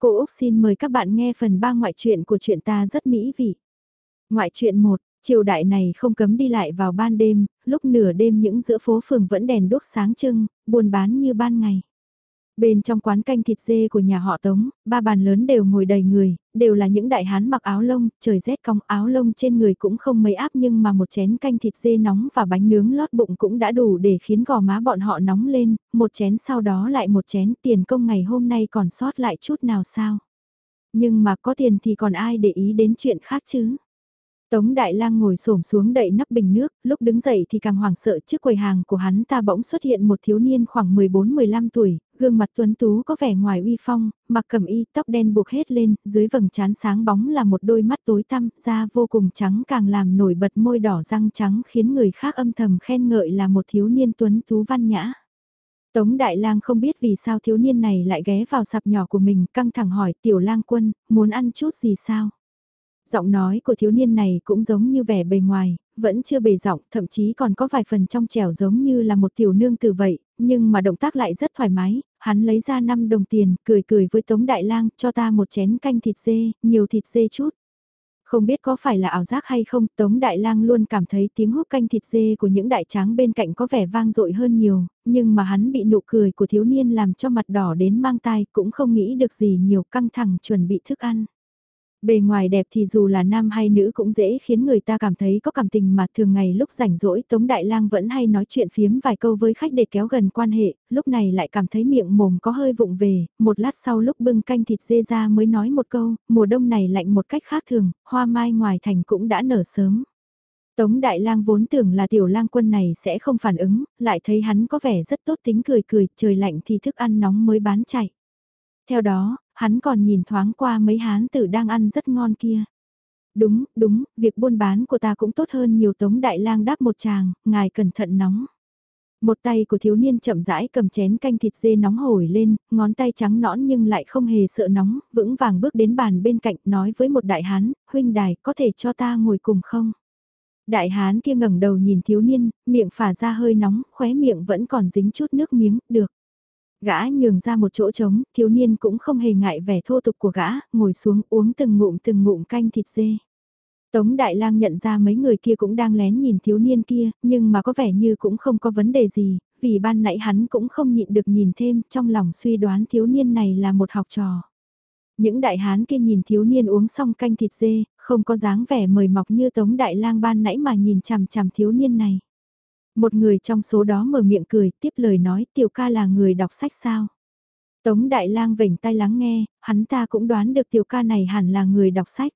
Cô Úc xin mời các bạn nghe phần 3 ngoại truyện của chuyện ta rất mỹ vị. Ngoại truyện 1, triều đại này không cấm đi lại vào ban đêm, lúc nửa đêm những giữa phố phường vẫn đèn đốt sáng trưng, buôn bán như ban ngày. Bên trong quán canh thịt dê của nhà họ Tống, ba bàn lớn đều ngồi đầy người, đều là những đại hán mặc áo lông, trời rét cong áo lông trên người cũng không mấy áp nhưng mà một chén canh thịt dê nóng và bánh nướng lót bụng cũng đã đủ để khiến gò má bọn họ nóng lên, một chén sau đó lại một chén tiền công ngày hôm nay còn sót lại chút nào sao. Nhưng mà có tiền thì còn ai để ý đến chuyện khác chứ. Tống Đại Lang ngồi xổm xuống đậy nắp bình nước, lúc đứng dậy thì càng hoảng sợ trước quầy hàng của hắn ta bỗng xuất hiện một thiếu niên khoảng 14-15 tuổi, gương mặt tuấn tú có vẻ ngoài uy phong, mặc cẩm y, tóc đen buộc hết lên, dưới vầng trán sáng bóng là một đôi mắt tối tăm, da vô cùng trắng càng làm nổi bật môi đỏ răng trắng khiến người khác âm thầm khen ngợi là một thiếu niên tuấn tú văn nhã. Tống Đại Lang không biết vì sao thiếu niên này lại ghé vào sạp nhỏ của mình, căng thẳng hỏi tiểu lang quân, muốn ăn chút gì sao? Giọng nói của thiếu niên này cũng giống như vẻ bề ngoài, vẫn chưa bề giọng, thậm chí còn có vài phần trong trẻo giống như là một tiểu nương tử vậy, nhưng mà động tác lại rất thoải mái, hắn lấy ra 5 đồng tiền, cười cười với Tống Đại Lang, cho ta một chén canh thịt dê, nhiều thịt dê chút. Không biết có phải là ảo giác hay không, Tống Đại Lang luôn cảm thấy tiếng hút canh thịt dê của những đại tráng bên cạnh có vẻ vang dội hơn nhiều, nhưng mà hắn bị nụ cười của thiếu niên làm cho mặt đỏ đến mang tai, cũng không nghĩ được gì nhiều căng thẳng chuẩn bị thức ăn. Bề ngoài đẹp thì dù là nam hay nữ cũng dễ khiến người ta cảm thấy có cảm tình mà thường ngày lúc rảnh rỗi Tống Đại Lang vẫn hay nói chuyện phiếm vài câu với khách để kéo gần quan hệ, lúc này lại cảm thấy miệng mồm có hơi vụng về, một lát sau lúc bưng canh thịt dê ra mới nói một câu, mùa đông này lạnh một cách khác thường, hoa mai ngoài thành cũng đã nở sớm. Tống Đại Lang vốn tưởng là tiểu lang quân này sẽ không phản ứng, lại thấy hắn có vẻ rất tốt tính cười cười, trời lạnh thì thức ăn nóng mới bán chạy. Theo đó, hắn còn nhìn thoáng qua mấy hán tử đang ăn rất ngon kia. Đúng, đúng, việc buôn bán của ta cũng tốt hơn nhiều tống đại lang đáp một chàng, ngài cẩn thận nóng. Một tay của thiếu niên chậm rãi cầm chén canh thịt dê nóng hổi lên, ngón tay trắng nõn nhưng lại không hề sợ nóng, vững vàng bước đến bàn bên cạnh nói với một đại hán, huynh đài có thể cho ta ngồi cùng không? Đại hán kia ngẩng đầu nhìn thiếu niên, miệng phả ra hơi nóng, khóe miệng vẫn còn dính chút nước miếng, được. Gã nhường ra một chỗ trống, thiếu niên cũng không hề ngại vẻ thô tục của gã, ngồi xuống uống từng ngụm từng ngụm canh thịt dê. Tống Đại Lang nhận ra mấy người kia cũng đang lén nhìn thiếu niên kia, nhưng mà có vẻ như cũng không có vấn đề gì, vì ban nãy hắn cũng không nhịn được nhìn thêm, trong lòng suy đoán thiếu niên này là một học trò. Những đại hán kia nhìn thiếu niên uống xong canh thịt dê, không có dáng vẻ mời mọc như Tống Đại Lang ban nãy mà nhìn chằm chằm thiếu niên này. Một người trong số đó mở miệng cười, tiếp lời nói tiểu ca là người đọc sách sao. Tống Đại Lang vểnh tay lắng nghe, hắn ta cũng đoán được tiểu ca này hẳn là người đọc sách.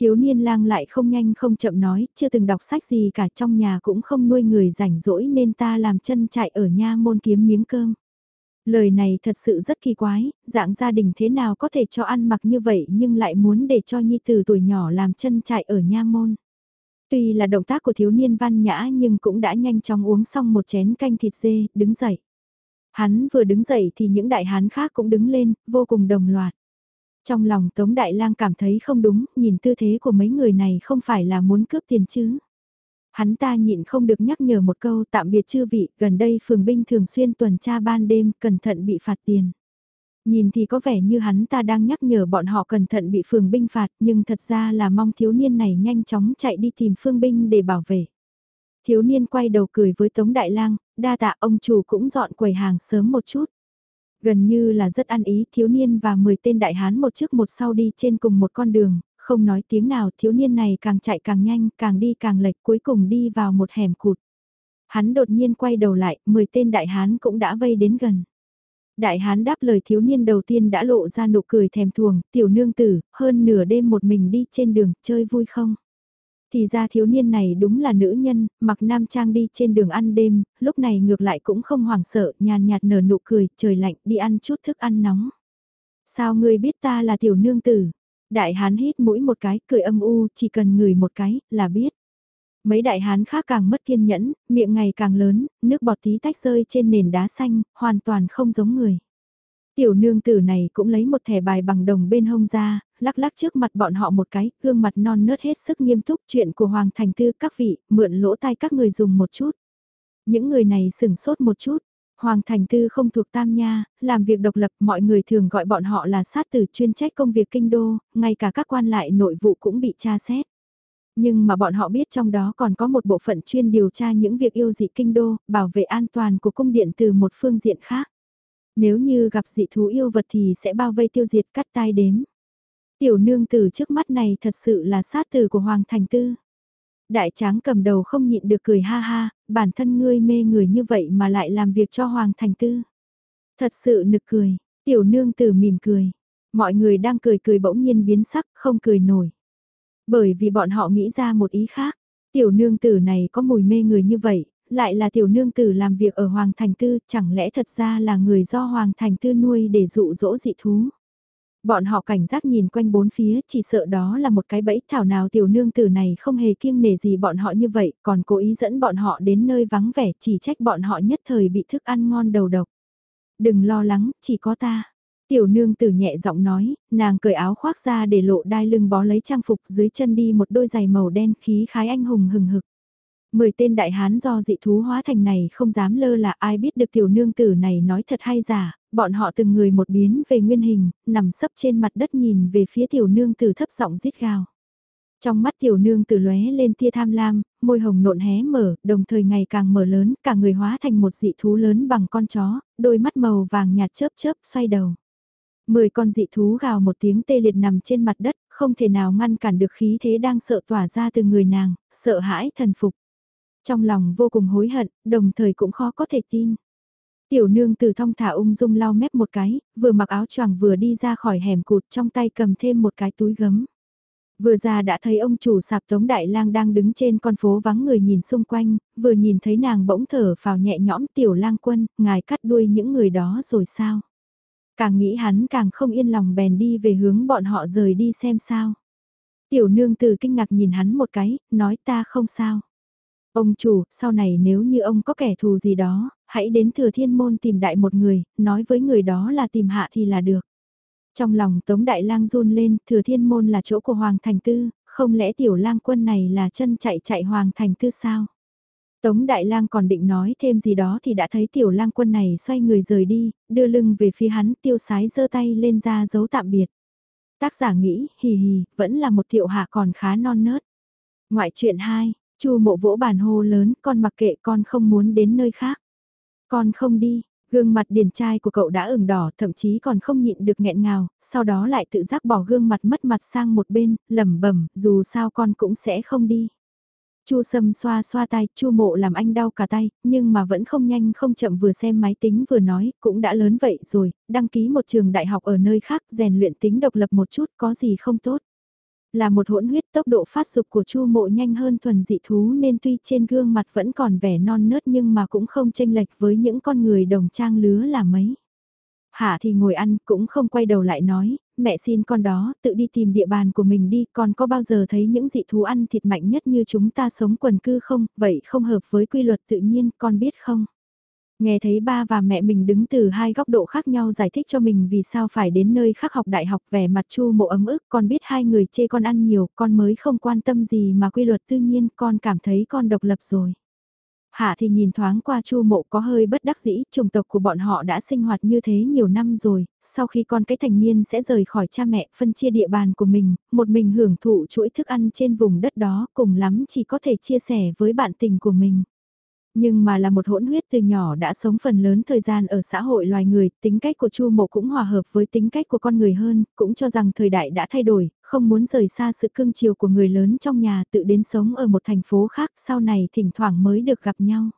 Thiếu niên lang lại không nhanh không chậm nói, chưa từng đọc sách gì cả trong nhà cũng không nuôi người rảnh rỗi nên ta làm chân chạy ở nha môn kiếm miếng cơm. Lời này thật sự rất kỳ quái, dạng gia đình thế nào có thể cho ăn mặc như vậy nhưng lại muốn để cho nhi tử tuổi nhỏ làm chân chạy ở nha môn. Tuy là động tác của thiếu niên văn nhã nhưng cũng đã nhanh chóng uống xong một chén canh thịt dê, đứng dậy. Hắn vừa đứng dậy thì những đại hán khác cũng đứng lên, vô cùng đồng loạt. Trong lòng Tống Đại Lang cảm thấy không đúng, nhìn tư thế của mấy người này không phải là muốn cướp tiền chứ. Hắn ta nhịn không được nhắc nhở một câu tạm biệt chư vị, gần đây phường binh thường xuyên tuần tra ban đêm, cẩn thận bị phạt tiền. Nhìn thì có vẻ như hắn ta đang nhắc nhở bọn họ cẩn thận bị phường binh phạt nhưng thật ra là mong thiếu niên này nhanh chóng chạy đi tìm phương binh để bảo vệ. Thiếu niên quay đầu cười với Tống Đại Lang, đa tạ ông chủ cũng dọn quầy hàng sớm một chút. Gần như là rất ăn ý thiếu niên và 10 tên đại hán một trước một sau đi trên cùng một con đường, không nói tiếng nào thiếu niên này càng chạy càng nhanh, càng đi càng lệch cuối cùng đi vào một hẻm cụt. Hắn đột nhiên quay đầu lại, 10 tên đại hán cũng đã vây đến gần. Đại hán đáp lời thiếu niên đầu tiên đã lộ ra nụ cười thèm thuồng, tiểu nương tử, hơn nửa đêm một mình đi trên đường, chơi vui không? Thì ra thiếu niên này đúng là nữ nhân, mặc nam trang đi trên đường ăn đêm, lúc này ngược lại cũng không hoảng sợ, nhàn nhạt nở nụ cười, trời lạnh, đi ăn chút thức ăn nóng. Sao ngươi biết ta là tiểu nương tử? Đại hán hít mũi một cái, cười âm u, chỉ cần ngửi một cái, là biết. Mấy đại hán khác càng mất kiên nhẫn, miệng ngày càng lớn, nước bọt tí tách rơi trên nền đá xanh, hoàn toàn không giống người. Tiểu nương tử này cũng lấy một thẻ bài bằng đồng bên hông ra, lắc lắc trước mặt bọn họ một cái, gương mặt non nớt hết sức nghiêm túc chuyện của Hoàng Thành Tư các vị, mượn lỗ tai các người dùng một chút. Những người này sừng sốt một chút, Hoàng Thành Tư không thuộc Tam Nha, làm việc độc lập mọi người thường gọi bọn họ là sát tử chuyên trách công việc kinh đô, ngay cả các quan lại nội vụ cũng bị tra xét. Nhưng mà bọn họ biết trong đó còn có một bộ phận chuyên điều tra những việc yêu dị kinh đô, bảo vệ an toàn của cung điện từ một phương diện khác. Nếu như gặp dị thú yêu vật thì sẽ bao vây tiêu diệt cắt tai đếm. Tiểu nương tử trước mắt này thật sự là sát tử của Hoàng Thành Tư. Đại tráng cầm đầu không nhịn được cười ha ha, bản thân ngươi mê người như vậy mà lại làm việc cho Hoàng Thành Tư. Thật sự nực cười, tiểu nương tử mỉm cười. Mọi người đang cười cười bỗng nhiên biến sắc, không cười nổi. Bởi vì bọn họ nghĩ ra một ý khác. Tiểu nương tử này có mùi mê người như vậy, lại là tiểu nương tử làm việc ở Hoàng Thành Tư, chẳng lẽ thật ra là người do Hoàng Thành Tư nuôi để dụ dỗ dị thú. Bọn họ cảnh giác nhìn quanh bốn phía, chỉ sợ đó là một cái bẫy thảo nào tiểu nương tử này không hề kiêng nể gì bọn họ như vậy, còn cố ý dẫn bọn họ đến nơi vắng vẻ, chỉ trách bọn họ nhất thời bị thức ăn ngon đầu độc. Đừng lo lắng, chỉ có ta. Tiểu nương tử nhẹ giọng nói, nàng cởi áo khoác ra để lộ đai lưng bó lấy trang phục dưới chân đi một đôi giày màu đen khí khái anh hùng hừng hực. Mười tên đại hán do dị thú hóa thành này không dám lơ là ai biết được tiểu nương tử này nói thật hay giả, bọn họ từng người một biến về nguyên hình, nằm sấp trên mặt đất nhìn về phía tiểu nương tử thấp giọng rít gào. Trong mắt tiểu nương tử lóe lên tia tham lam, môi hồng nộn hé mở, đồng thời ngày càng mở lớn, cả người hóa thành một dị thú lớn bằng con chó, đôi mắt màu vàng nhạt chớp chớp xoay đầu. Mười con dị thú gào một tiếng tê liệt nằm trên mặt đất, không thể nào ngăn cản được khí thế đang sợ tỏa ra từ người nàng, sợ hãi thần phục. Trong lòng vô cùng hối hận, đồng thời cũng khó có thể tin. Tiểu nương từ thong thả ung dung lau mép một cái, vừa mặc áo choàng vừa đi ra khỏi hẻm cụt trong tay cầm thêm một cái túi gấm. Vừa ra đã thấy ông chủ sạp Tống Đại Lang đang đứng trên con phố vắng người nhìn xung quanh, vừa nhìn thấy nàng bỗng thở phào nhẹ nhõm tiểu lang quân, ngài cắt đuôi những người đó rồi sao? Càng nghĩ hắn càng không yên lòng bèn đi về hướng bọn họ rời đi xem sao. Tiểu nương từ kinh ngạc nhìn hắn một cái, nói ta không sao. Ông chủ, sau này nếu như ông có kẻ thù gì đó, hãy đến thừa thiên môn tìm đại một người, nói với người đó là tìm hạ thì là được. Trong lòng Tống Đại Lang run lên, thừa thiên môn là chỗ của Hoàng Thành Tư, không lẽ tiểu lang quân này là chân chạy chạy Hoàng Thành Tư sao? Tống Đại Lang còn định nói thêm gì đó thì đã thấy tiểu lang quân này xoay người rời đi, đưa lưng về phía hắn tiêu sái giơ tay lên ra dấu tạm biệt. Tác giả nghĩ, hì hì, vẫn là một tiểu hạ còn khá non nớt. Ngoại truyện 2, Chu mộ vỗ bàn hô lớn, con mặc kệ con không muốn đến nơi khác. Con không đi, gương mặt điển trai của cậu đã ửng đỏ thậm chí còn không nhịn được nghẹn ngào, sau đó lại tự giác bỏ gương mặt mất mặt sang một bên, lẩm bẩm dù sao con cũng sẽ không đi. Chu Sâm xoa xoa tay, Chu Mộ làm anh đau cả tay, nhưng mà vẫn không nhanh không chậm vừa xem máy tính vừa nói, cũng đã lớn vậy rồi, đăng ký một trường đại học ở nơi khác, rèn luyện tính độc lập một chút, có gì không tốt. Là một hỗn huyết tốc độ phát dục của Chu Mộ nhanh hơn thuần dị thú nên tuy trên gương mặt vẫn còn vẻ non nớt nhưng mà cũng không chênh lệch với những con người đồng trang lứa là mấy. Hạ thì ngồi ăn cũng không quay đầu lại nói, mẹ xin con đó, tự đi tìm địa bàn của mình đi, con có bao giờ thấy những dị thú ăn thịt mạnh nhất như chúng ta sống quần cư không, vậy không hợp với quy luật tự nhiên, con biết không? Nghe thấy ba và mẹ mình đứng từ hai góc độ khác nhau giải thích cho mình vì sao phải đến nơi khác học đại học vẻ mặt chu mộ ấm ức con biết hai người chê con ăn nhiều con mới không quan tâm gì mà quy luật tự nhiên con cảm thấy con độc lập rồi. Hạ thì nhìn thoáng qua chu mộ có hơi bất đắc dĩ, chủng tộc của bọn họ đã sinh hoạt như thế nhiều năm rồi, sau khi con cái thành niên sẽ rời khỏi cha mẹ phân chia địa bàn của mình, một mình hưởng thụ chuỗi thức ăn trên vùng đất đó cùng lắm chỉ có thể chia sẻ với bạn tình của mình. Nhưng mà là một hỗn huyết từ nhỏ đã sống phần lớn thời gian ở xã hội loài người, tính cách của Chu Mộ cũng hòa hợp với tính cách của con người hơn, cũng cho rằng thời đại đã thay đổi, không muốn rời xa sự cưng chiều của người lớn trong nhà tự đến sống ở một thành phố khác sau này thỉnh thoảng mới được gặp nhau.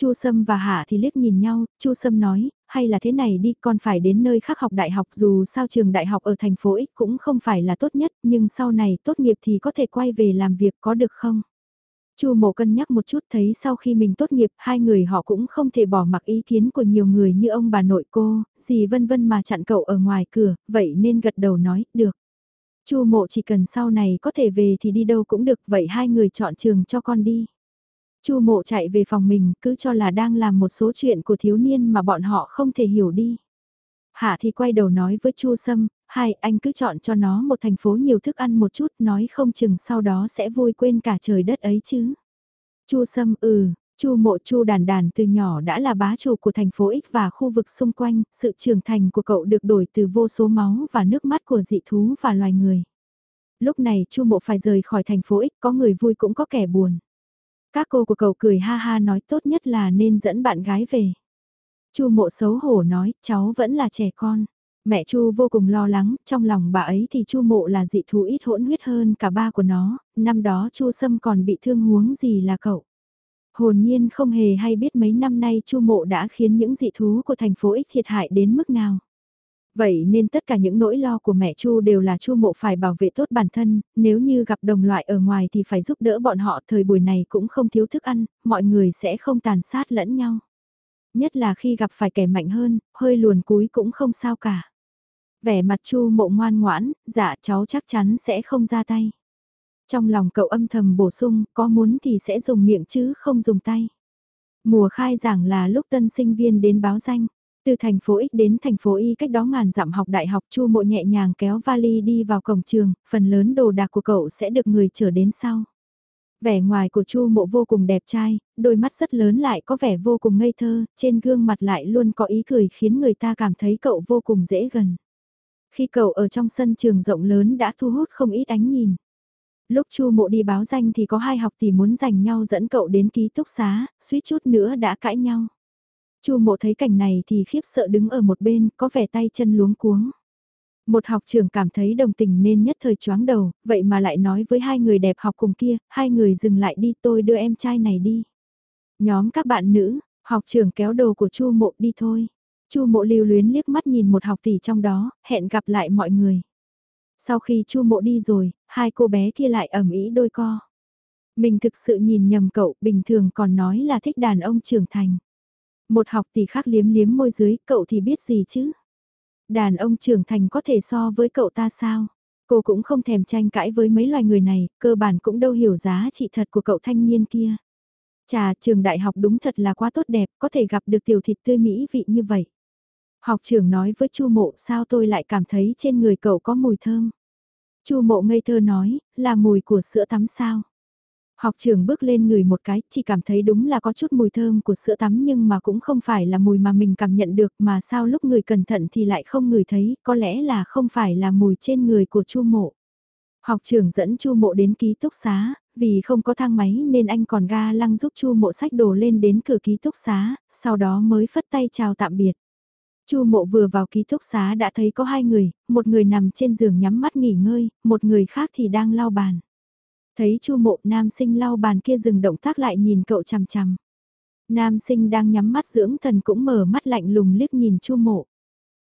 Chu Sâm và Hạ thì liếc nhìn nhau, Chu Sâm nói, hay là thế này đi, con phải đến nơi khác học đại học dù sao trường đại học ở thành phố X cũng không phải là tốt nhất, nhưng sau này tốt nghiệp thì có thể quay về làm việc có được không? Chu Mộ cân nhắc một chút thấy sau khi mình tốt nghiệp hai người họ cũng không thể bỏ mặc ý kiến của nhiều người như ông bà nội cô, gì vân vân mà chặn cậu ở ngoài cửa, vậy nên gật đầu nói, được. Chu Mộ chỉ cần sau này có thể về thì đi đâu cũng được, vậy hai người chọn trường cho con đi. Chu Mộ chạy về phòng mình, cứ cho là đang làm một số chuyện của thiếu niên mà bọn họ không thể hiểu đi. Hạ thì quay đầu nói với Chu Sâm, hai anh cứ chọn cho nó một thành phố nhiều thức ăn một chút nói không chừng sau đó sẽ vui quên cả trời đất ấy chứ. Chu Sâm ừ, Chu Mộ Chu Đàn Đàn từ nhỏ đã là bá chủ của thành phố X và khu vực xung quanh, sự trưởng thành của cậu được đổi từ vô số máu và nước mắt của dị thú và loài người. Lúc này Chu Mộ phải rời khỏi thành phố X, có người vui cũng có kẻ buồn. Các cô của cậu cười ha ha nói tốt nhất là nên dẫn bạn gái về. Chu Mộ xấu hổ nói, cháu vẫn là trẻ con. Mẹ Chu vô cùng lo lắng, trong lòng bà ấy thì Chu Mộ là dị thú ít hỗn huyết hơn cả ba của nó, năm đó Chu Sâm còn bị thương huống gì là cậu. Hồn nhiên không hề hay biết mấy năm nay Chu Mộ đã khiến những dị thú của thành phố ích thiệt hại đến mức nào. Vậy nên tất cả những nỗi lo của mẹ Chu đều là Chu Mộ phải bảo vệ tốt bản thân, nếu như gặp đồng loại ở ngoài thì phải giúp đỡ bọn họ thời buổi này cũng không thiếu thức ăn, mọi người sẽ không tàn sát lẫn nhau. Nhất là khi gặp phải kẻ mạnh hơn, hơi luồn cúi cũng không sao cả. Vẻ mặt Chu Mộ ngoan ngoãn, dạ cháu chắc chắn sẽ không ra tay. Trong lòng cậu âm thầm bổ sung, có muốn thì sẽ dùng miệng chứ không dùng tay. Mùa khai giảng là lúc tân sinh viên đến báo danh. Từ thành phố X đến thành phố Y cách đó ngàn dặm học đại học Chu Mộ nhẹ nhàng kéo vali đi vào cổng trường, phần lớn đồ đạc của cậu sẽ được người chở đến sau. Vẻ ngoài của Chu Mộ vô cùng đẹp trai, đôi mắt rất lớn lại có vẻ vô cùng ngây thơ, trên gương mặt lại luôn có ý cười khiến người ta cảm thấy cậu vô cùng dễ gần. Khi cậu ở trong sân trường rộng lớn đã thu hút không ít ánh nhìn. Lúc Chu Mộ đi báo danh thì có hai học tỷ muốn giành nhau dẫn cậu đến ký túc xá, suýt chút nữa đã cãi nhau. Chu Mộ thấy cảnh này thì khiếp sợ đứng ở một bên, có vẻ tay chân luống cuống. Một học trưởng cảm thấy đồng tình nên nhất thời choáng đầu, vậy mà lại nói với hai người đẹp học cùng kia, hai người dừng lại đi tôi đưa em trai này đi. Nhóm các bạn nữ, học trưởng kéo đồ của Chu Mộ đi thôi. Chu Mộ lưu luyến liếc mắt nhìn một học tỷ trong đó, hẹn gặp lại mọi người. Sau khi Chu Mộ đi rồi, hai cô bé kia lại ẩm ý đôi co. Mình thực sự nhìn nhầm cậu, bình thường còn nói là thích đàn ông trưởng thành. Một học tỷ khác liếm liếm môi dưới, cậu thì biết gì chứ? Đàn ông trưởng thành có thể so với cậu ta sao? Cô cũng không thèm tranh cãi với mấy loài người này, cơ bản cũng đâu hiểu giá trị thật của cậu thanh niên kia. Chà, trường đại học đúng thật là quá tốt đẹp, có thể gặp được tiểu thịt tươi mỹ vị như vậy. Học trưởng nói với Chu Mộ sao tôi lại cảm thấy trên người cậu có mùi thơm. Chu Mộ ngây thơ nói, là mùi của sữa tắm sao. Học trưởng bước lên người một cái, chỉ cảm thấy đúng là có chút mùi thơm của sữa tắm nhưng mà cũng không phải là mùi mà mình cảm nhận được mà sao lúc người cẩn thận thì lại không ngửi thấy, có lẽ là không phải là mùi trên người của Chu Mộ. Học trưởng dẫn Chu Mộ đến ký túc xá, vì không có thang máy nên anh còn ga lăng giúp Chu Mộ sách đồ lên đến cửa ký túc xá, sau đó mới phất tay chào tạm biệt. Chu Mộ vừa vào ký túc xá đã thấy có hai người, một người nằm trên giường nhắm mắt nghỉ ngơi, một người khác thì đang lau bàn. Thấy Chu Mộ nam sinh lau bàn kia dừng động tác lại nhìn cậu chằm chằm. Nam sinh đang nhắm mắt dưỡng thần cũng mở mắt lạnh lùng liếc nhìn Chu Mộ.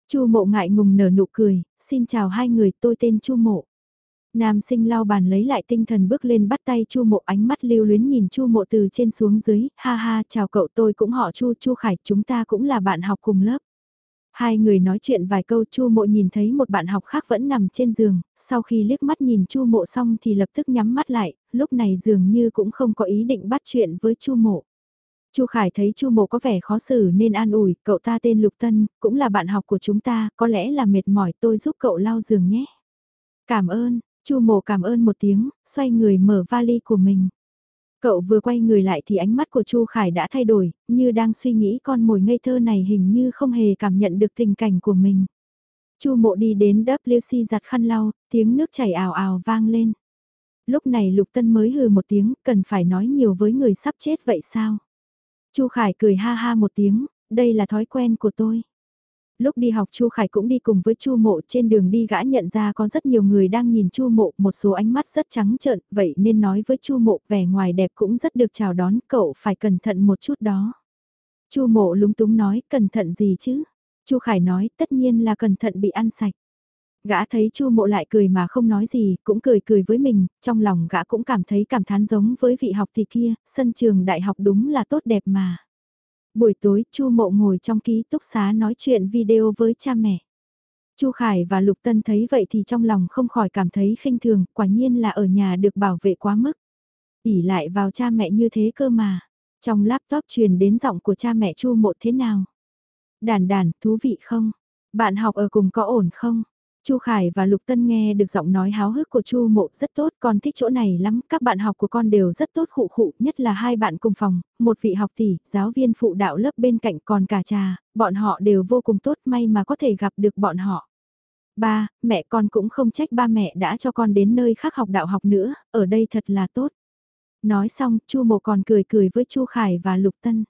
Chu Mộ ngại ngùng nở nụ cười, xin chào hai người tôi tên Chu Mộ. Nam sinh lau bàn lấy lại tinh thần bước lên bắt tay Chu Mộ ánh mắt lưu luyến nhìn Chu Mộ từ trên xuống dưới, ha ha chào cậu tôi cũng họ Chu Chu Khải chúng ta cũng là bạn học cùng lớp. Hai người nói chuyện vài câu Chu Mộ nhìn thấy một bạn học khác vẫn nằm trên giường, sau khi liếc mắt nhìn Chu Mộ xong thì lập tức nhắm mắt lại, lúc này dường như cũng không có ý định bắt chuyện với Chu Mộ. Chu Khải thấy Chu Mộ có vẻ khó xử nên an ủi, cậu ta tên Lục Tân, cũng là bạn học của chúng ta, có lẽ là mệt mỏi tôi giúp cậu lau giường nhé. Cảm ơn, Chu Mộ cảm ơn một tiếng, xoay người mở vali của mình. Cậu vừa quay người lại thì ánh mắt của Chu Khải đã thay đổi, như đang suy nghĩ con mồi ngây thơ này hình như không hề cảm nhận được tình cảnh của mình. Chu Mộ đi đến WC giặt khăn lau, tiếng nước chảy ào ào vang lên. Lúc này Lục Tân mới hừ một tiếng, cần phải nói nhiều với người sắp chết vậy sao? Chu Khải cười ha ha một tiếng, đây là thói quen của tôi. Lúc đi học Chu Khải cũng đi cùng với Chu Mộ trên đường đi gã nhận ra có rất nhiều người đang nhìn Chu Mộ, một số ánh mắt rất trắng trợn, vậy nên nói với Chu Mộ vẻ ngoài đẹp cũng rất được chào đón, cậu phải cẩn thận một chút đó. Chu Mộ lúng túng nói, cẩn thận gì chứ? Chu Khải nói, tất nhiên là cẩn thận bị ăn sạch. Gã thấy Chu Mộ lại cười mà không nói gì, cũng cười cười với mình, trong lòng gã cũng cảm thấy cảm thán giống với vị học thì kia, sân trường đại học đúng là tốt đẹp mà. Buổi tối, Chu Mộ ngồi trong ký túc xá nói chuyện video với cha mẹ. Chu Khải và Lục Tân thấy vậy thì trong lòng không khỏi cảm thấy khinh thường, quả nhiên là ở nhà được bảo vệ quá mức. ỉ lại vào cha mẹ như thế cơ mà. Trong laptop truyền đến giọng của cha mẹ Chu Mộ thế nào? Đàn đàn, thú vị không? Bạn học ở cùng có ổn không? Chu Khải và Lục Tân nghe được giọng nói háo hức của Chu Mộ rất tốt, con thích chỗ này lắm, các bạn học của con đều rất tốt khụ khụ, nhất là hai bạn cùng phòng, một vị học tỷ, giáo viên phụ đạo lớp bên cạnh còn cả trà, bọn họ đều vô cùng tốt, may mà có thể gặp được bọn họ. Ba, mẹ con cũng không trách ba mẹ đã cho con đến nơi khác học đạo học nữa, ở đây thật là tốt. Nói xong, Chu Mộ còn cười cười với Chu Khải và Lục Tân.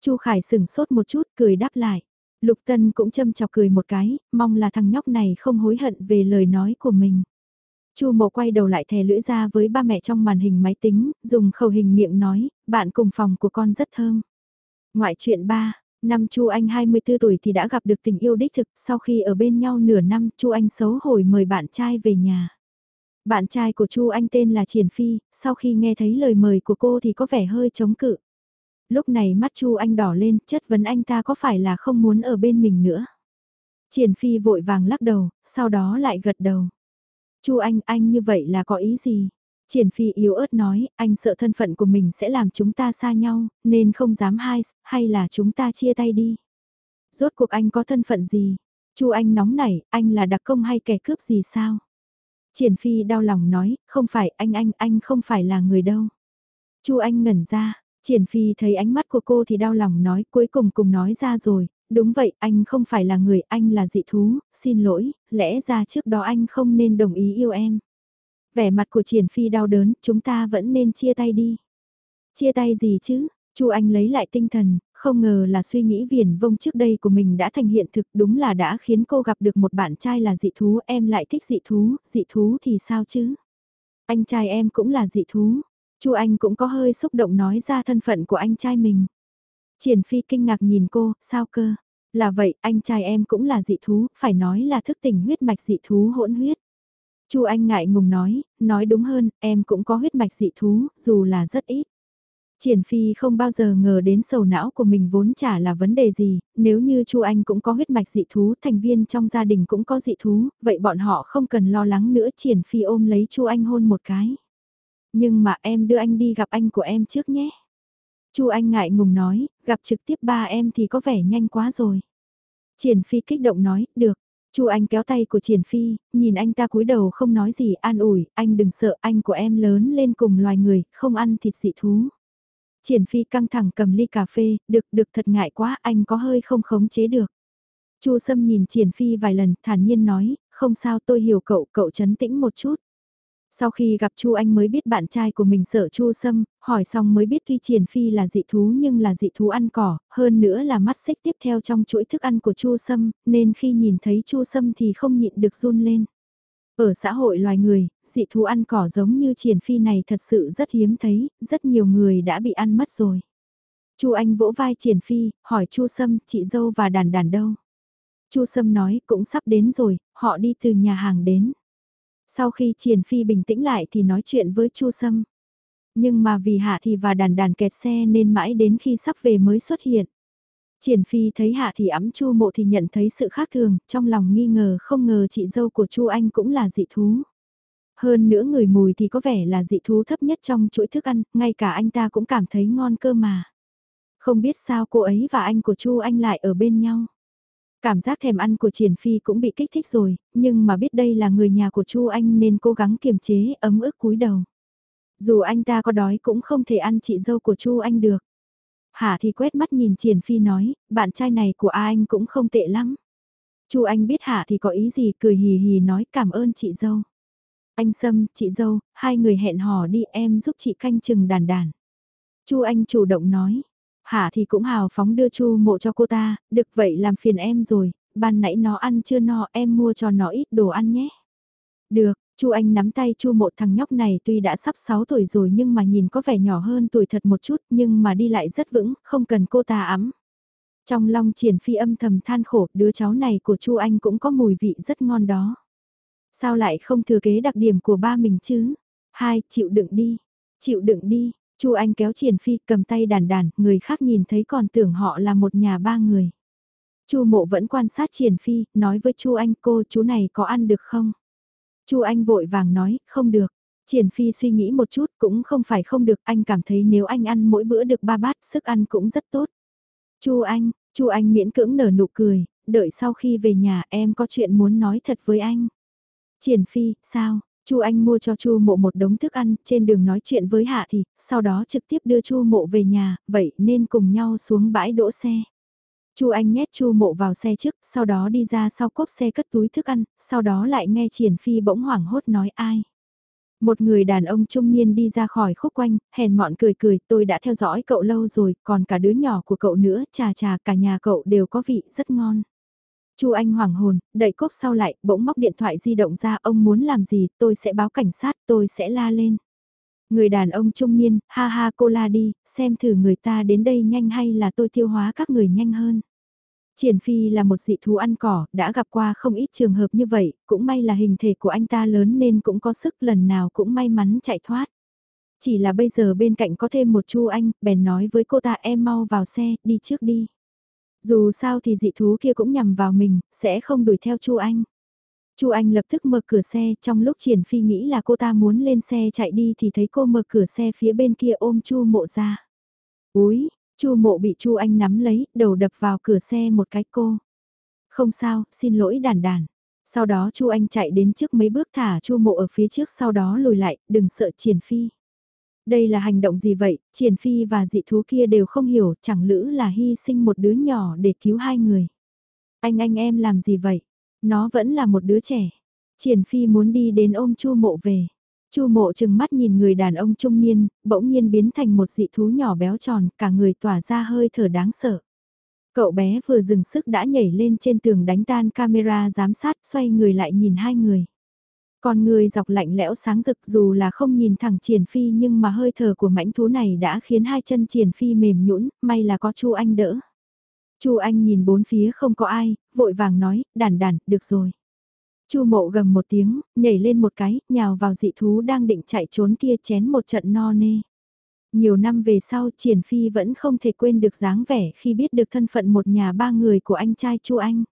Chu Khải sừng sốt một chút, cười đáp lại. Lục Tân cũng châm chọc cười một cái, mong là thằng nhóc này không hối hận về lời nói của mình. Chu Mộ quay đầu lại thè lưỡi ra với ba mẹ trong màn hình máy tính, dùng khẩu hình miệng nói, bạn cùng phòng của con rất thơm. Ngoại chuyện ba năm Chu Anh 24 tuổi thì đã gặp được tình yêu đích thực, sau khi ở bên nhau nửa năm, Chu Anh xấu hổi mời bạn trai về nhà. Bạn trai của Chu Anh tên là Triển Phi, sau khi nghe thấy lời mời của cô thì có vẻ hơi chống cự lúc này mắt Chu Anh đỏ lên, chất vấn anh ta có phải là không muốn ở bên mình nữa. Triển Phi vội vàng lắc đầu, sau đó lại gật đầu. Chu Anh, anh như vậy là có ý gì? Triển Phi yếu ớt nói, anh sợ thân phận của mình sẽ làm chúng ta xa nhau, nên không dám hai, hay là chúng ta chia tay đi. Rốt cuộc anh có thân phận gì? Chu Anh nóng nảy, anh là đặc công hay kẻ cướp gì sao? Triển Phi đau lòng nói, không phải anh anh, anh không phải là người đâu. Chu Anh ngẩn ra, Triển Phi thấy ánh mắt của cô thì đau lòng nói cuối cùng cùng nói ra rồi, đúng vậy anh không phải là người anh là dị thú, xin lỗi, lẽ ra trước đó anh không nên đồng ý yêu em. Vẻ mặt của Triển Phi đau đớn, chúng ta vẫn nên chia tay đi. Chia tay gì chứ? Chu Anh lấy lại tinh thần, không ngờ là suy nghĩ viển vông trước đây của mình đã thành hiện thực đúng là đã khiến cô gặp được một bạn trai là dị thú em lại thích dị thú, dị thú thì sao chứ? Anh trai em cũng là dị thú, Chu Anh cũng có hơi xúc động nói ra thân phận của anh trai mình. Triển Phi kinh ngạc nhìn cô, sao cơ? Là vậy, anh trai em cũng là dị thú, phải nói là thức tỉnh huyết mạch dị thú hỗn huyết. Chu Anh ngại ngùng nói, nói đúng hơn, em cũng có huyết mạch dị thú, dù là rất ít. Triển Phi không bao giờ ngờ đến sầu não của mình vốn chả là vấn đề gì, nếu như Chu Anh cũng có huyết mạch dị thú, thành viên trong gia đình cũng có dị thú, vậy bọn họ không cần lo lắng nữa. Triển Phi ôm lấy Chu Anh hôn một cái. Nhưng mà em đưa anh đi gặp anh của em trước nhé. Chu Anh ngại ngùng nói, gặp trực tiếp ba em thì có vẻ nhanh quá rồi. Triển Phi kích động nói, được. Chu Anh kéo tay của Triển Phi, nhìn anh ta cúi đầu không nói gì, an ủi, anh đừng sợ, anh của em lớn lên cùng loài người, không ăn thịt dị thú. Triển Phi căng thẳng cầm ly cà phê, được, được thật ngại quá, anh có hơi không khống chế được. Chu Sâm nhìn Triển Phi vài lần, thản nhiên nói, không sao tôi hiểu cậu, cậu chấn tĩnh một chút. Sau khi gặp Chu Anh mới biết bạn trai của mình sợ Chu Sâm, hỏi xong mới biết tuy Triển Phi là dị thú nhưng là dị thú ăn cỏ, hơn nữa là mắt xích tiếp theo trong chuỗi thức ăn của Chu Sâm, nên khi nhìn thấy Chu Sâm thì không nhịn được run lên. Ở xã hội loài người, dị thú ăn cỏ giống như Triển Phi này thật sự rất hiếm thấy, rất nhiều người đã bị ăn mất rồi. Chu Anh vỗ vai Triển Phi, hỏi Chu Sâm, chị dâu và đàn đàn đâu? Chu Sâm nói, cũng sắp đến rồi, họ đi từ nhà hàng đến. Sau khi Triển Phi bình tĩnh lại thì nói chuyện với Chu Sâm. Nhưng mà vì Hạ Thị và đàn đàn kẹt xe nên mãi đến khi sắp về mới xuất hiện. Triển Phi thấy Hạ Thị ấm Chu Mộ thì nhận thấy sự khác thường, trong lòng nghi ngờ không ngờ chị dâu của Chu Anh cũng là dị thú. Hơn nữa người mùi thì có vẻ là dị thú thấp nhất trong chuỗi thức ăn, ngay cả anh ta cũng cảm thấy ngon cơ mà. Không biết sao cô ấy và anh của Chu Anh lại ở bên nhau. Cảm giác thèm ăn của Triển Phi cũng bị kích thích rồi, nhưng mà biết đây là người nhà của Chu Anh nên cố gắng kiềm chế ấm ức cúi đầu. Dù anh ta có đói cũng không thể ăn chị dâu của Chu Anh được. Hà thì quét mắt nhìn Triển Phi nói, bạn trai này của A Anh cũng không tệ lắm. Chu Anh biết Hạ thì có ý gì cười hì hì nói cảm ơn chị dâu. Anh Sâm, chị dâu, hai người hẹn hò đi em giúp chị canh chừng đàn đàn. Chu Anh chủ động nói, Hạ thì cũng hào phóng đưa chu mộ cho cô ta, được vậy làm phiền em rồi, ban nãy nó ăn chưa no em mua cho nó ít đồ ăn nhé. Được, chu Anh nắm tay chu mộ thằng nhóc này tuy đã sắp 6 tuổi rồi nhưng mà nhìn có vẻ nhỏ hơn tuổi thật một chút nhưng mà đi lại rất vững, không cần cô ta ấm. Trong lòng triển phi âm thầm than khổ, đứa cháu này của chu Anh cũng có mùi vị rất ngon đó. Sao lại không thừa kế đặc điểm của ba mình chứ? Hai, chịu đựng đi, chịu đựng đi, Chu Anh kéo Triển Phi cầm tay đàn đàn, người khác nhìn thấy còn tưởng họ là một nhà ba người. Chu Mộ vẫn quan sát Triển Phi, nói với Chu Anh cô chú này có ăn được không? Chu Anh vội vàng nói, không được. Triển Phi suy nghĩ một chút cũng không phải không được, anh cảm thấy nếu anh ăn mỗi bữa được ba bát, sức ăn cũng rất tốt. Chu Anh, Chu Anh miễn cưỡng nở nụ cười, đợi sau khi về nhà em có chuyện muốn nói thật với anh. Triển Phi, sao? Chu Anh mua cho Chu Mộ một đống thức ăn, trên đường nói chuyện với Hạ thì, sau đó trực tiếp đưa Chu Mộ về nhà, vậy nên cùng nhau xuống bãi đỗ xe. Chu Anh nhét Chu Mộ vào xe trước, sau đó đi ra sau cốp xe cất túi thức ăn, sau đó lại nghe Triển Phi bỗng hoảng hốt nói ai. Một người đàn ông trung niên đi ra khỏi khúc quanh, hèn mọn cười cười, tôi đã theo dõi cậu lâu rồi, còn cả đứa nhỏ của cậu nữa, trà trà cả nhà cậu đều có vị rất ngon. Chu Anh hoảng hồn, đẩy cốc sau lại, bỗng móc điện thoại di động ra, ông muốn làm gì, tôi sẽ báo cảnh sát, tôi sẽ la lên. Người đàn ông trung niên, ha ha cô la đi, xem thử người ta đến đây nhanh hay là tôi tiêu hóa các người nhanh hơn. Triển Phi là một dị thú ăn cỏ, đã gặp qua không ít trường hợp như vậy, cũng may là hình thể của anh ta lớn nên cũng có sức lần nào cũng may mắn chạy thoát. Chỉ là bây giờ bên cạnh có thêm một chu anh, bèn nói với cô ta em mau vào xe, đi trước đi. Dù sao thì dị thú kia cũng nhằm vào mình, sẽ không đuổi theo chu anh. Chu Anh lập tức mở cửa xe, trong lúc Triển Phi nghĩ là cô ta muốn lên xe chạy đi thì thấy cô mở cửa xe phía bên kia ôm Chu Mộ ra. Úi, Chu Mộ bị Chu Anh nắm lấy, đầu đập vào cửa xe một cái cô. Không sao, xin lỗi đàn đàn. Sau đó Chu Anh chạy đến trước mấy bước thả Chu Mộ ở phía trước sau đó lùi lại, đừng sợ Triển Phi. Đây là hành động gì vậy, Triển Phi và dị thú kia đều không hiểu, chẳng lữ là hy sinh một đứa nhỏ để cứu hai người. Anh anh em làm gì vậy? Nó vẫn là một đứa trẻ. Triển Phi muốn đi đến ôm Chu Mộ về. Chu Mộ chừng mắt nhìn người đàn ông trung niên, bỗng nhiên biến thành một dị thú nhỏ béo tròn, cả người tỏa ra hơi thở đáng sợ. Cậu bé vừa dừng sức đã nhảy lên trên tường đánh tan camera giám sát xoay người lại nhìn hai người. Con người dọc lạnh lẽo sáng rực dù là không nhìn thẳng triển phi nhưng mà hơi thở của mãnh thú này đã khiến hai chân triển phi mềm nhũn may là có chu anh đỡ. chu anh nhìn bốn phía không có ai, vội vàng nói, đàn đàn, được rồi. Chu mộ gầm một tiếng, nhảy lên một cái, nhào vào dị thú đang định chạy trốn kia chén một trận no nê. Nhiều năm về sau Triển Phi vẫn không thể quên được dáng vẻ khi biết được thân phận một nhà ba người của anh trai Chu Anh.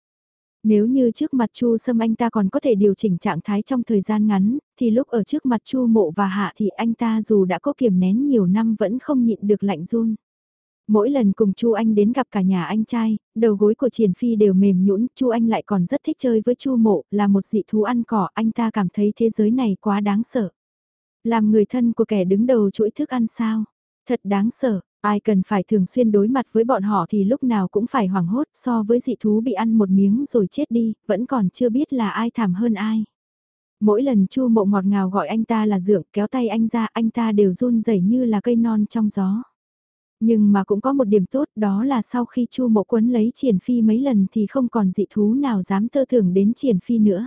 Nếu như trước mặt Chu Sâm anh ta còn có thể điều chỉnh trạng thái trong thời gian ngắn, thì lúc ở trước mặt Chu Mộ và Hạ thì anh ta dù đã có kiềm nén nhiều năm vẫn không nhịn được lạnh run. Mỗi lần cùng Chu Anh đến gặp cả nhà anh trai, đầu gối của Triển Phi đều mềm nhũn, Chu Anh lại còn rất thích chơi với Chu Mộ, là một dị thú ăn cỏ, anh ta cảm thấy thế giới này quá đáng sợ. Làm người thân của kẻ đứng đầu chuỗi thức ăn sao? Thật đáng sợ, ai cần phải thường xuyên đối mặt với bọn họ thì lúc nào cũng phải hoảng hốt so với dị thú bị ăn một miếng rồi chết đi, vẫn còn chưa biết là ai thảm hơn ai. Mỗi lần Chu Mộ ngọt ngào gọi anh ta là dượng kéo tay anh ra anh ta đều run rẩy như là cây non trong gió. Nhưng mà cũng có một điểm tốt đó là sau khi Chu Mộ quấn lấy Triển Phi mấy lần thì không còn dị thú nào dám tơ thưởng đến Triển Phi nữa.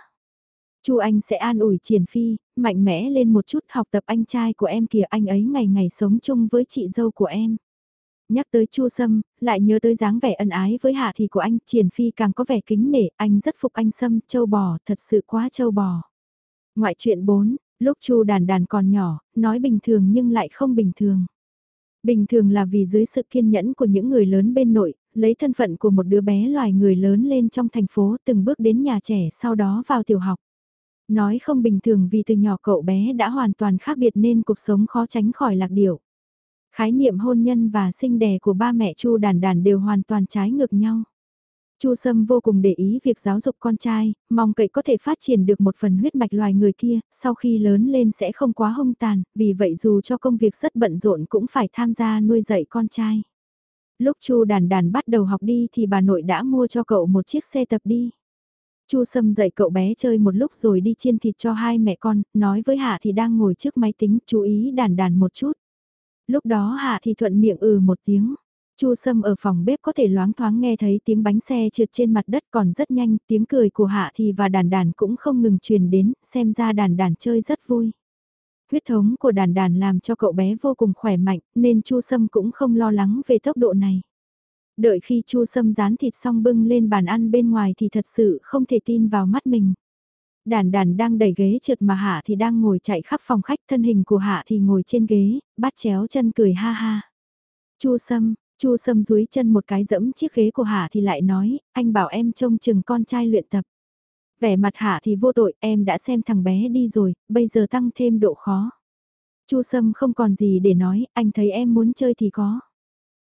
Chu Anh sẽ an ủi Triển Phi, mạnh mẽ lên một chút học tập anh trai của em kìa anh ấy ngày ngày sống chung với chị dâu của em. Nhắc tới Chu Sâm, lại nhớ tới dáng vẻ ân ái với Hạ thì của anh, Triển Phi càng có vẻ kính nể, anh rất phục anh Sâm, châu bò, thật sự quá châu bò. Ngoại chuyện 4, lúc Chu đàn đàn còn nhỏ, nói bình thường nhưng lại không bình thường. Bình thường là vì dưới sự kiên nhẫn của những người lớn bên nội, lấy thân phận của một đứa bé loài người lớn lên trong thành phố từng bước đến nhà trẻ sau đó vào tiểu học. Nói không bình thường vì từ nhỏ cậu bé đã hoàn toàn khác biệt nên cuộc sống khó tránh khỏi lạc điệu. Khái niệm hôn nhân và sinh đẻ của ba mẹ Chu đàn đàn đều hoàn toàn trái ngược nhau. Chu Sâm vô cùng để ý việc giáo dục con trai, mong cậy có thể phát triển được một phần huyết mạch loài người kia, sau khi lớn lên sẽ không quá hung tàn, vì vậy dù cho công việc rất bận rộn cũng phải tham gia nuôi dạy con trai. Lúc Chu đàn đàn bắt đầu học đi thì bà nội đã mua cho cậu một chiếc xe tập đi. Chu Sâm dạy cậu bé chơi một lúc rồi đi chiên thịt cho hai mẹ con, nói với Hạ thì đang ngồi trước máy tính, chú ý đàn đàn một chút. Lúc đó Hạ thì thuận miệng ừ một tiếng. Chu Sâm ở phòng bếp có thể loáng thoáng nghe thấy tiếng bánh xe trượt trên mặt đất còn rất nhanh, tiếng cười của Hạ thì và đàn đàn cũng không ngừng truyền đến, xem ra đàn đàn chơi rất vui. Huyết thống của đàn đàn làm cho cậu bé vô cùng khỏe mạnh, nên Chu Sâm cũng không lo lắng về tốc độ này. Đợi khi Chu Sâm rán thịt xong bưng lên bàn ăn bên ngoài thì thật sự không thể tin vào mắt mình. Đàn đàn đang đẩy ghế trượt mà Hạ thì đang ngồi chạy khắp phòng khách thân hình của Hạ thì ngồi trên ghế, bắt chéo chân cười ha ha. Chu Sâm, Chu Sâm dúi chân một cái dẫm chiếc ghế của Hạ thì lại nói, anh bảo em trông chừng con trai luyện tập. Vẻ mặt Hạ thì vô tội, em đã xem thằng bé đi rồi, bây giờ tăng thêm độ khó. Chu Sâm không còn gì để nói, anh thấy em muốn chơi thì có.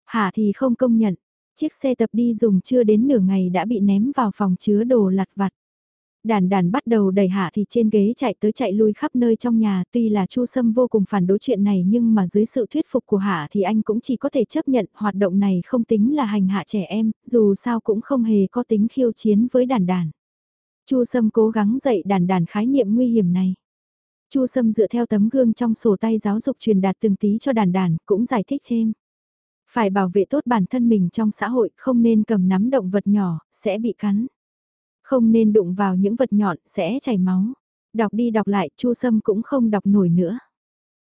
Hạ thì không công nhận, Chiếc xe tập đi dùng chưa đến nửa ngày đã bị ném vào phòng chứa đồ lặt vặt. Đàn đàn bắt đầu đẩy hạ thì trên ghế chạy tới chạy lui khắp nơi trong nhà tuy là Chu Sâm vô cùng phản đối chuyện này nhưng mà dưới sự thuyết phục của hạ thì anh cũng chỉ có thể chấp nhận hoạt động này không tính là hành hạ trẻ em, dù sao cũng không hề có tính khiêu chiến với đàn đàn. Chu Sâm cố gắng dạy đàn đàn khái niệm nguy hiểm này. Chu Sâm dựa theo tấm gương trong sổ tay giáo dục truyền đạt từng tí cho đàn đàn, cũng giải thích thêm. Phải bảo vệ tốt bản thân mình trong xã hội, không nên cầm nắm động vật nhỏ, sẽ bị cắn. Không nên đụng vào những vật nhọn, sẽ chảy máu. Đọc đi đọc lại, Chu Sâm cũng không đọc nổi nữa.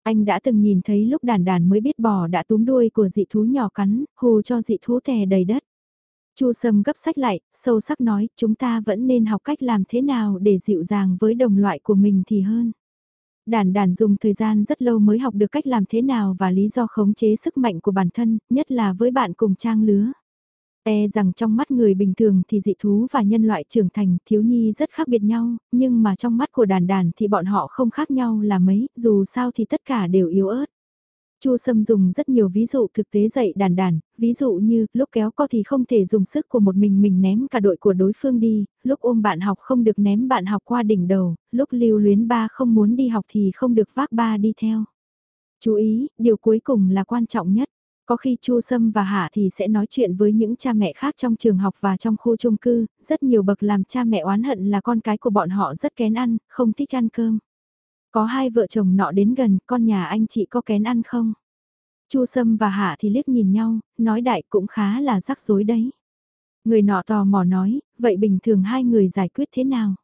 Anh đã từng nhìn thấy lúc đàn đàn mới biết bò đã túm đuôi của dị thú nhỏ cắn, hù cho dị thú tè đầy đất. Chu Sâm gấp sách lại, sâu sắc nói, chúng ta vẫn nên học cách làm thế nào để dịu dàng với đồng loại của mình thì hơn. Đàn đàn dùng thời gian rất lâu mới học được cách làm thế nào và lý do khống chế sức mạnh của bản thân, nhất là với bạn cùng trang lứa. E rằng trong mắt người bình thường thì dị thú và nhân loại trưởng thành thiếu nhi rất khác biệt nhau, nhưng mà trong mắt của đàn đàn thì bọn họ không khác nhau là mấy, dù sao thì tất cả đều yếu ớt. Chu Sâm dùng rất nhiều ví dụ thực tế dạy đàn đàn, ví dụ như lúc kéo co thì không thể dùng sức của một mình mình ném cả đội của đối phương đi, lúc ôm bạn học không được ném bạn học qua đỉnh đầu, lúc lưu luyến ba không muốn đi học thì không được vác ba đi theo. Chú ý, điều cuối cùng là quan trọng nhất. Có khi Chu Sâm và Hạ thì sẽ nói chuyện với những cha mẹ khác trong trường học và trong khu chung cư, rất nhiều bậc làm cha mẹ oán hận là con cái của bọn họ rất kén ăn, không thích ăn cơm. Có hai vợ chồng nọ đến gần, con nhà anh chị có kén ăn không? Chu Sâm và Hạ thì liếc nhìn nhau, nói đại cũng khá là rắc rối đấy. Người nọ tò mò nói, vậy bình thường hai người giải quyết thế nào?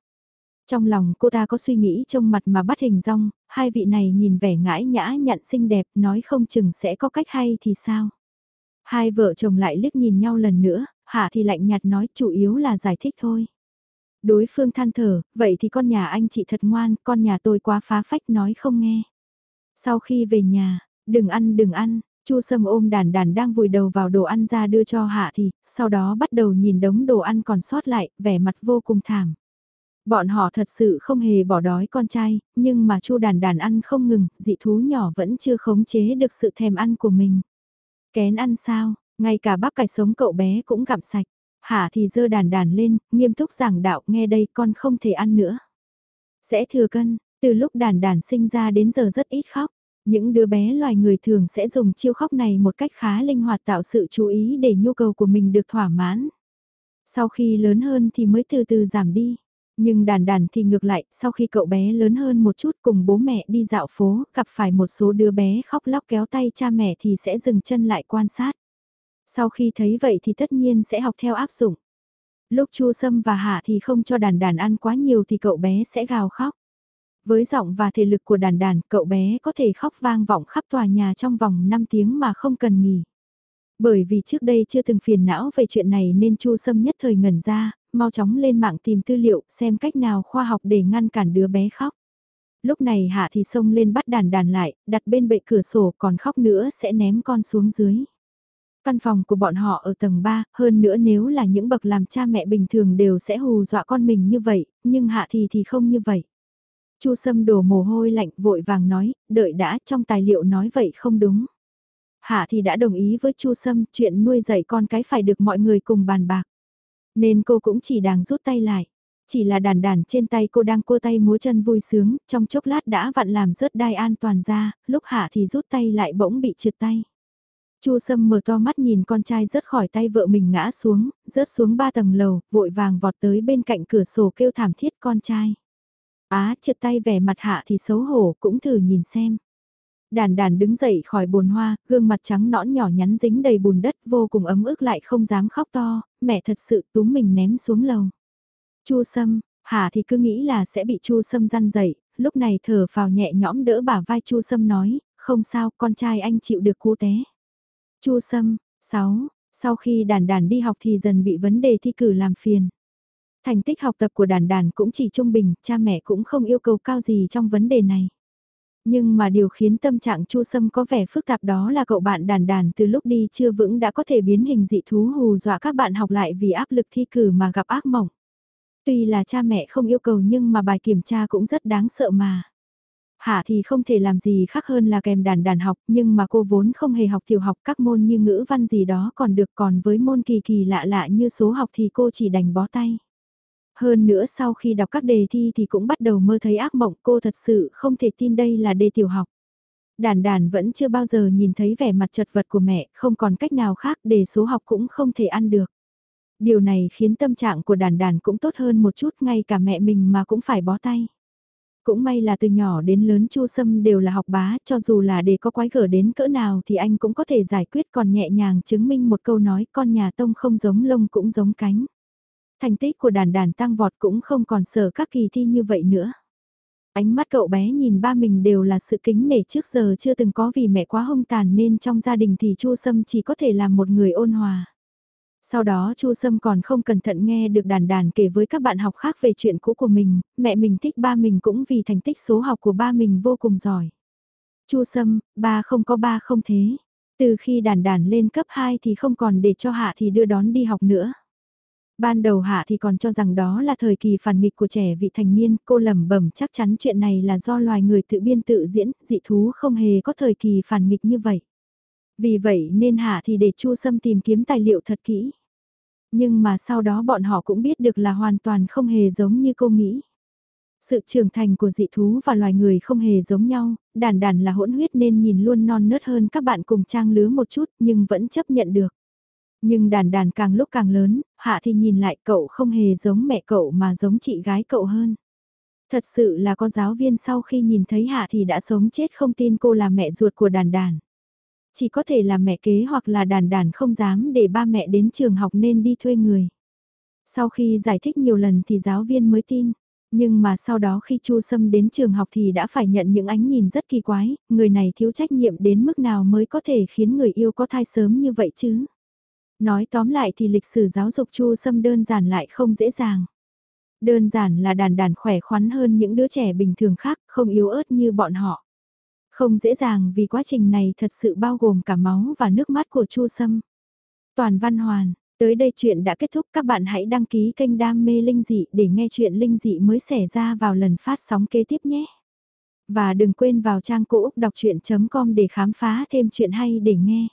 Trong lòng cô ta có suy nghĩ trong mặt mà bắt hình rong, hai vị này nhìn vẻ ngãi nhã nhặn xinh đẹp nói không chừng sẽ có cách hay thì sao? Hai vợ chồng lại liếc nhìn nhau lần nữa, Hạ thì lạnh nhạt nói chủ yếu là giải thích thôi. Đối phương than thở, vậy thì con nhà anh chị thật ngoan, con nhà tôi quá phá phách nói không nghe. Sau khi về nhà, đừng ăn đừng ăn, Chu Sâm ôm đàn đàn đang vùi đầu vào đồ ăn ra đưa cho Hạ thì, sau đó bắt đầu nhìn đống đồ ăn còn sót lại, vẻ mặt vô cùng thảm. Bọn họ thật sự không hề bỏ đói con trai, nhưng mà Chu đàn đàn ăn không ngừng, dị thú nhỏ vẫn chưa khống chế được sự thèm ăn của mình. Kén ăn sao, ngay cả bắp cải sống cậu bé cũng gặm sạch. Hạ thì dơ đàn đàn lên, nghiêm túc giảng đạo nghe đây con không thể ăn nữa. Sẽ thừa cân, từ lúc đàn đàn sinh ra đến giờ rất ít khóc. Những đứa bé loài người thường sẽ dùng chiêu khóc này một cách khá linh hoạt tạo sự chú ý để nhu cầu của mình được thỏa mãn. Sau khi lớn hơn thì mới từ từ giảm đi. Nhưng đàn đàn thì ngược lại, sau khi cậu bé lớn hơn một chút cùng bố mẹ đi dạo phố, gặp phải một số đứa bé khóc lóc kéo tay cha mẹ thì sẽ dừng chân lại quan sát. Sau khi thấy vậy thì tất nhiên sẽ học theo áp dụng. Lúc Chu Sâm và Hạ thì không cho đàn đàn ăn quá nhiều thì cậu bé sẽ gào khóc. Với giọng và thể lực của đàn đàn, cậu bé có thể khóc vang vọng khắp tòa nhà trong vòng 5 tiếng mà không cần nghỉ. Bởi vì trước đây chưa từng phiền não về chuyện này nên Chu Sâm nhất thời ngẩn ra, mau chóng lên mạng tìm tư liệu xem cách nào khoa học để ngăn cản đứa bé khóc. Lúc này Hạ thì xông lên bắt đàn đàn lại, đặt bên bệ cửa sổ còn khóc nữa sẽ ném con xuống dưới. Căn phòng của bọn họ ở tầng 3, hơn nữa nếu là những bậc làm cha mẹ bình thường đều sẽ hù dọa con mình như vậy, nhưng Hạ thì thì không như vậy. Chu Sâm đổ mồ hôi lạnh vội vàng nói, đợi đã trong tài liệu nói vậy không đúng. Hạ thì đã đồng ý với Chu Sâm chuyện nuôi dạy con cái phải được mọi người cùng bàn bạc. Nên cô cũng chỉ đang rút tay lại. Chỉ là đàn đàn trên tay cô đang cua tay múa chân vui sướng, trong chốc lát đã vặn làm rớt đai an toàn ra, lúc hạ thì rút tay lại bỗng bị trượt tay. Chu Sâm mở to mắt nhìn con trai rớt khỏi tay vợ mình ngã xuống, rớt xuống ba tầng lầu, vội vàng vọt tới bên cạnh cửa sổ kêu thảm thiết con trai. Á, trượt tay vẻ mặt hạ thì xấu hổ, cũng thử nhìn xem. Đàn đàn đứng dậy khỏi bồn hoa, gương mặt trắng nõn nhỏ nhắn dính đầy bùn đất vô cùng ấm ức lại không dám khóc to, mẹ thật sự túm mình ném xuống lầu. Chu Sâm, Hà thì cứ nghĩ là sẽ bị Chu Sâm răn dậy, lúc này thở vào nhẹ nhõm đỡ bả vai Chu Sâm nói, không sao, con trai anh chịu được cú té. Chu Sâm, 6, sau khi đàn đàn đi học thì dần bị vấn đề thi cử làm phiền. Thành tích học tập của đàn đàn cũng chỉ trung bình, cha mẹ cũng không yêu cầu cao gì trong vấn đề này. Nhưng mà điều khiến tâm trạng Chu Sâm có vẻ phức tạp đó là cậu bạn đàn đàn từ lúc đi chưa vững đã có thể biến hình dị thú hù dọa các bạn học lại vì áp lực thi cử mà gặp ác mộng. Tuy là cha mẹ không yêu cầu nhưng mà bài kiểm tra cũng rất đáng sợ mà. Hạ thì không thể làm gì khác hơn là kèm đàn đàn học, nhưng mà cô vốn không hề học tiểu học các môn như ngữ văn gì đó còn được còn với môn kỳ kỳ lạ lạ như số học thì cô chỉ đành bó tay. Hơn nữa sau khi đọc các đề thi thì cũng bắt đầu mơ thấy ác mộng cô thật sự không thể tin đây là đề tiểu học. Đàn đàn vẫn chưa bao giờ nhìn thấy vẻ mặt chật vật của mẹ, không còn cách nào khác để số học cũng không thể ăn được. Điều này khiến tâm trạng của đàn đàn cũng tốt hơn một chút ngay cả mẹ mình mà cũng phải bó tay. Cũng may là từ nhỏ đến lớn Chu Sâm đều là học bá, cho dù là để có quái gở đến cỡ nào thì anh cũng có thể giải quyết còn nhẹ nhàng chứng minh một câu nói con nhà tông không giống lông cũng giống cánh. Thành tích của đàn đàn tăng vọt cũng không còn sợ các kỳ thi như vậy nữa. Ánh mắt cậu bé nhìn ba mình đều là sự kính nể trước giờ chưa từng có vì mẹ quá hung tàn nên trong gia đình thì Chu Sâm chỉ có thể làm một người ôn hòa. Sau đó Chu Sâm còn không cẩn thận nghe được đàn đàn kể với các bạn học khác về chuyện cũ của mình, mẹ mình thích ba mình cũng vì thành tích số học của ba mình vô cùng giỏi. Chu Sâm, ba không có ba không thế. Từ khi đàn đàn lên cấp 2 thì không còn để cho Hạ thì đưa đón đi học nữa. Ban đầu Hạ thì còn cho rằng đó là thời kỳ phản nghịch của trẻ vị thành niên, cô lẩm bẩm chắc chắn chuyện này là do loài người tự biên tự diễn, dị thú không hề có thời kỳ phản nghịch như vậy. Vì vậy nên Hạ thì để Chu Sâm tìm kiếm tài liệu thật kỹ. Nhưng mà sau đó bọn họ cũng biết được là hoàn toàn không hề giống như cô nghĩ. Sự trưởng thành của dị thú và loài người không hề giống nhau, đàn đàn là hỗn huyết nên nhìn luôn non nớt hơn các bạn cùng trang lứa một chút nhưng vẫn chấp nhận được. Nhưng đàn đàn càng lúc càng lớn, hạ thì nhìn lại cậu không hề giống mẹ cậu mà giống chị gái cậu hơn. Thật sự là có giáo viên sau khi nhìn thấy hạ thì đã sống chết không tin cô là mẹ ruột của đàn đàn. Chỉ có thể là mẹ kế hoặc là đàn đàn không dám để ba mẹ đến trường học nên đi thuê người. Sau khi giải thích nhiều lần thì giáo viên mới tin. Nhưng mà sau đó khi Chu Sâm đến trường học thì đã phải nhận những ánh nhìn rất kỳ quái, người này thiếu trách nhiệm đến mức nào mới có thể khiến người yêu có thai sớm như vậy chứ. Nói tóm lại thì lịch sử giáo dục Chu Sâm đơn giản lại không dễ dàng. Đơn giản là đàn đàn khỏe khoắn hơn những đứa trẻ bình thường khác, không yếu ớt như bọn họ. Không dễ dàng vì quá trình này thật sự bao gồm cả máu và nước mắt của Chu Sâm. Toàn Văn Hoàn, tới đây chuyện đã kết thúc các bạn hãy đăng ký kênh Đam mê Linh Dị để nghe chuyện Linh Dị mới xảy ra vào lần phát sóng kế tiếp nhé. Và đừng quên vào trang cũ đọc chuyện.com để khám phá thêm chuyện hay để nghe.